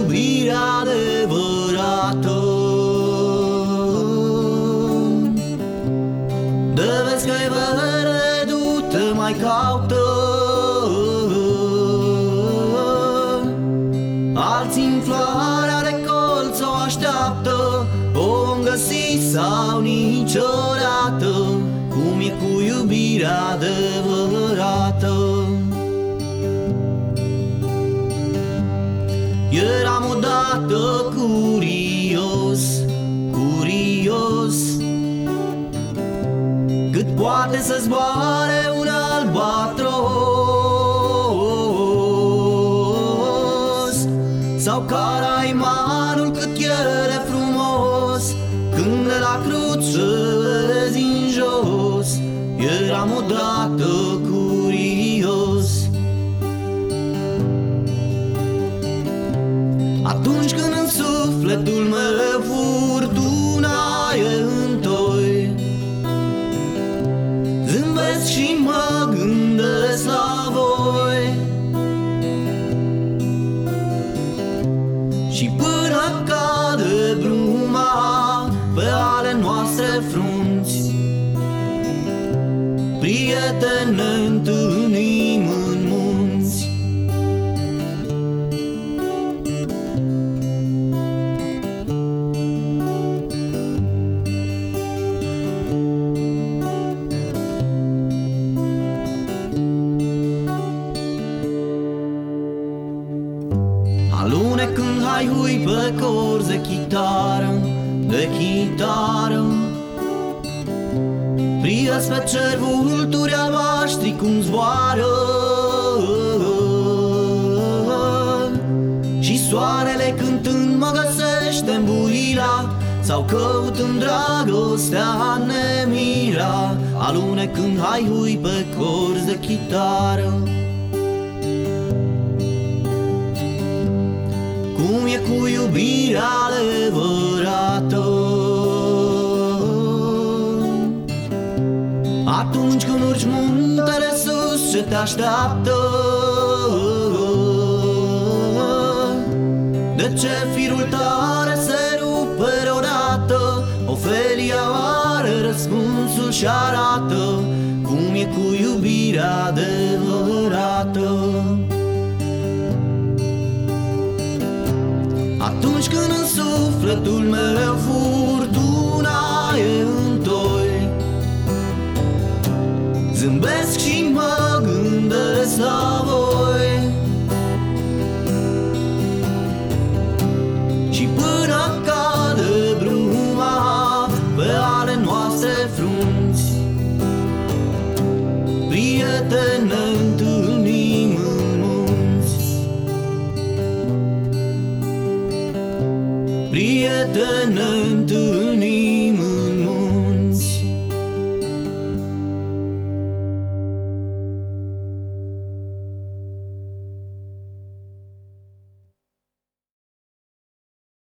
cu iubire adevărată. Dă vezi că-i văredută mai caută. Alții în floarea de colț o așteaptă O vom găsi sau niciodată. Cum e cu iubirea adevărată poate să zboare un albatros. Sau caraimanul cât e de frumos. Când de la cruță vezi în jos Eram odată curios. Atunci când în sufletul meu furtuna Zâmbesc și mă gândesc la voi. Și până cade bruma pe ale noastre frunți Prieteni ne întâlnim Alunecând hai hui pe corzi de chitară, de chitară. Privesc pe cer vulturi albaștri cum zboară. Și soarele cântând mă găsește în buila Sau căutând dragostea nemira. Alunecând hai hui pe corzi de chitară Cum e cu iubirea adevărată? Atunci când urci muntele sus ce te așteaptă? De ce firul tare se rupe odată Ofelia are răspunsul și arată. Cum e cu iubirea adevărată Atunci când în sufletul meu furtuna e întoi Zâmbesc și mă gândesc la Sternen dünn.